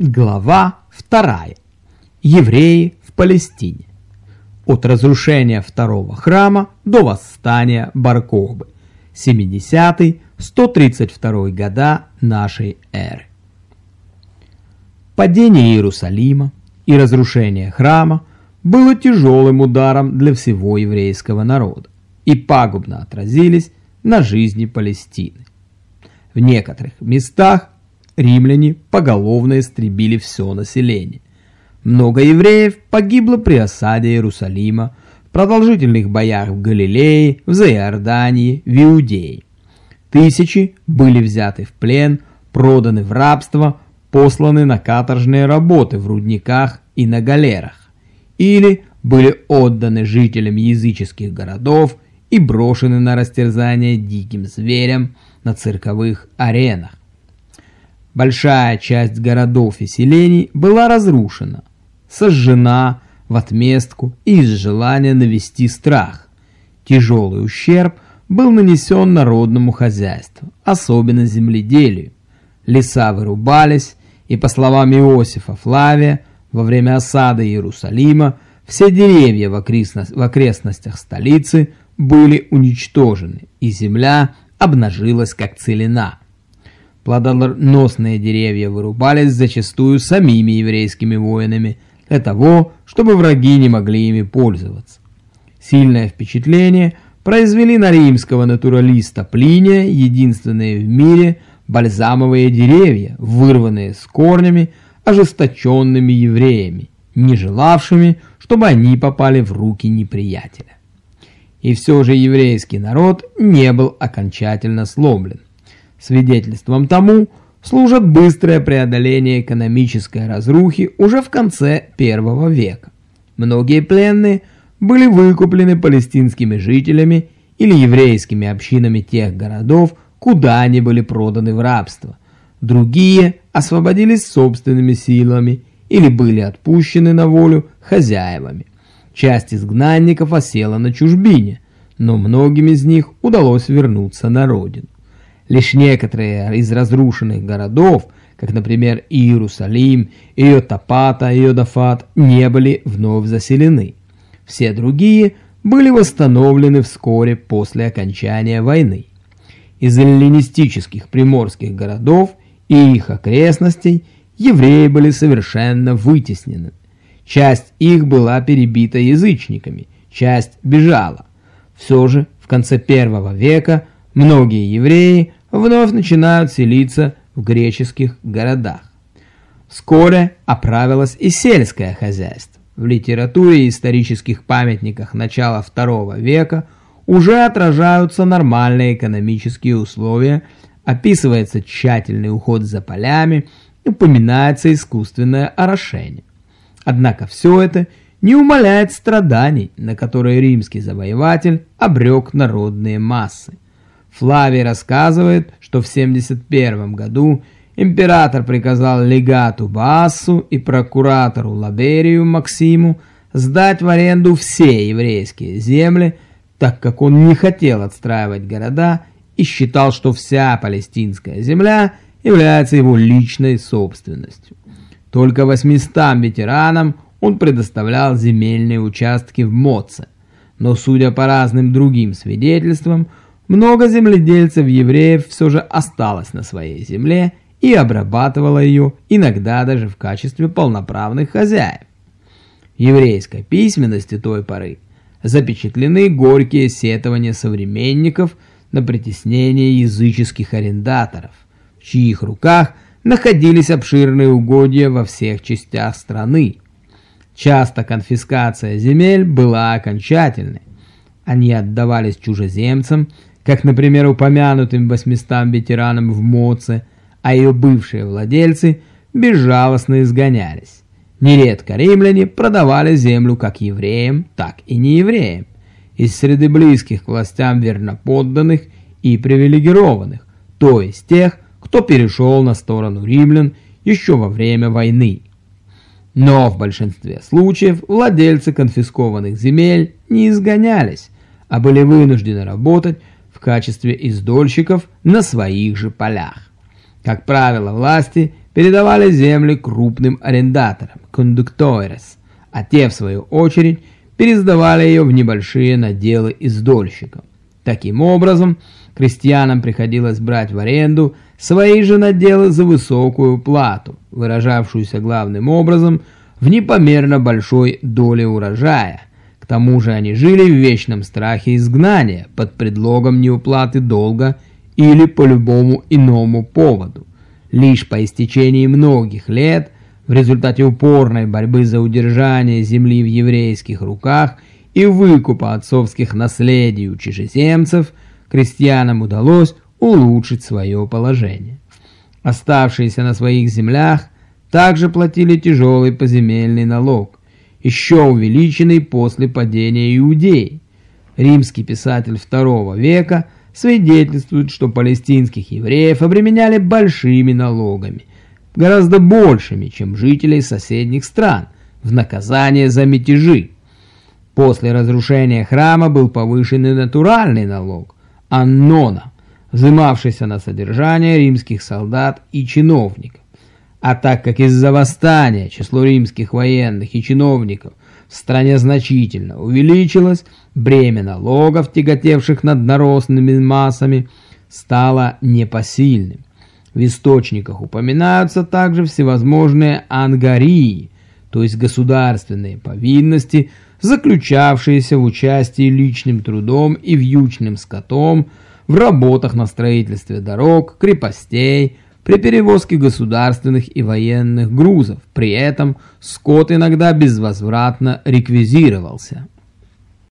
Глава 2. Евреи в Палестине. От разрушения второго храма до восстания Баркохбы. 70-132 года нашей эры. Падение Иерусалима и разрушение храма было тяжелым ударом для всего еврейского народа и пагубно отразились на жизни Палестины. В некоторых местах римляне поголовно истребили все население. Много евреев погибло при осаде Иерусалима, в продолжительных боях в Галилее, в Заиордании, в Иудее. Тысячи были взяты в плен, проданы в рабство, посланы на каторжные работы в рудниках и на галерах, или были отданы жителям языческих городов и брошены на растерзание диким зверям на цирковых аренах. Большая часть городов и селений была разрушена, сожжена в отместку и из желания навести страх. Тяжелый ущерб был нанесен народному хозяйству, особенно земледелию. Леса вырубались, и по словам Иосифа Флавия, во время осады Иерусалима все деревья в, окрестностях столицы были уничтожены, и земля обнажилась как целина. Плодоносные деревья вырубались зачастую самими еврейскими воинами для того, чтобы враги не могли ими пользоваться. Сильное впечатление произвели на римского натуралиста Плиния единственные в мире бальзамовые деревья, вырванные с корнями ожесточенными евреями, не желавшими, чтобы они попали в руки неприятеля. И все же еврейский народ не был окончательно сломлен. Свидетельством тому служат быстрое преодоление экономической разрухи уже в конце первого века. Многие пленные были выкуплены палестинскими жителями или еврейскими общинами тех городов, куда они были проданы в рабство. Другие освободились собственными силами или были отпущены на волю хозяевами. Часть изгнанников осела на чужбине, но многим из них удалось вернуться на родину. Лишь некоторые из разрушенных городов, как, например, Иерусалим, Иотапата Иодафат, не были вновь заселены. Все другие были восстановлены вскоре после окончания войны. Из эллинистических приморских городов и их окрестностей евреи были совершенно вытеснены. Часть их была перебита язычниками, часть бежала. Все же в конце первого века многие евреи вновь начинают селиться в греческих городах. Вскоре оправилось и сельское хозяйство. В литературе и исторических памятниках начала II века уже отражаются нормальные экономические условия, описывается тщательный уход за полями, упоминается искусственное орошение. Однако все это не умаляет страданий, на которые римский завоеватель обрек народные массы. Флавий рассказывает, что в 71 году император приказал легату Баассу и прокуратору Лаберию Максиму сдать в аренду все еврейские земли, так как он не хотел отстраивать города и считал, что вся палестинская земля является его личной собственностью. Только 800 ветеранам он предоставлял земельные участки в Моце, но судя по разным другим свидетельствам, много земледельцев-евреев все же осталось на своей земле и обрабатывало ее иногда даже в качестве полноправных хозяев. В еврейской письменности той поры запечатлены горькие сетования современников на притеснение языческих арендаторов, в чьих руках находились обширные угодья во всех частях страны. Часто конфискация земель была окончательной. Они отдавались чужеземцам как, например, упомянутым 800 ветеранам в Моце, а ее бывшие владельцы безжалостно изгонялись. Нередко римляне продавали землю как евреям, так и неевреям, из среды близких к властям верноподданных и привилегированных, то есть тех, кто перешел на сторону римлян еще во время войны. Но в большинстве случаев владельцы конфискованных земель не изгонялись, а были вынуждены работать в качестве издольщиков на своих же полях. Как правило, власти передавали земли крупным арендаторам, кондукторес, а те, в свою очередь, пересдавали ее в небольшие наделы издольщиков. Таким образом, крестьянам приходилось брать в аренду свои же наделы за высокую плату, выражавшуюся главным образом в непомерно большой доле урожая. Тому же они жили в вечном страхе изгнания под предлогом неуплаты долга или по любому иному поводу. Лишь по истечении многих лет, в результате упорной борьбы за удержание земли в еврейских руках и выкупа отцовских наследий у чужеземцев, крестьянам удалось улучшить свое положение. Оставшиеся на своих землях также платили тяжелый поземельный налог, еще увеличенный после падения Иудеи. Римский писатель II века свидетельствует, что палестинских евреев обременяли большими налогами, гораздо большими, чем жителей соседних стран, в наказание за мятежи. После разрушения храма был повышен и натуральный налог – аннона – взымавшийся на содержание римских солдат и чиновников. А так как из-за восстания число римских военных и чиновников в стране значительно увеличилось, бремя налогов, тяготевших над наростными массами, стало непосильным. В источниках упоминаются также всевозможные ангарии, то есть государственные повинности, заключавшиеся в участии личным трудом и вьючным скотом в работах на строительстве дорог, крепостей, при перевозке государственных и военных грузов. При этом скот иногда безвозвратно реквизировался.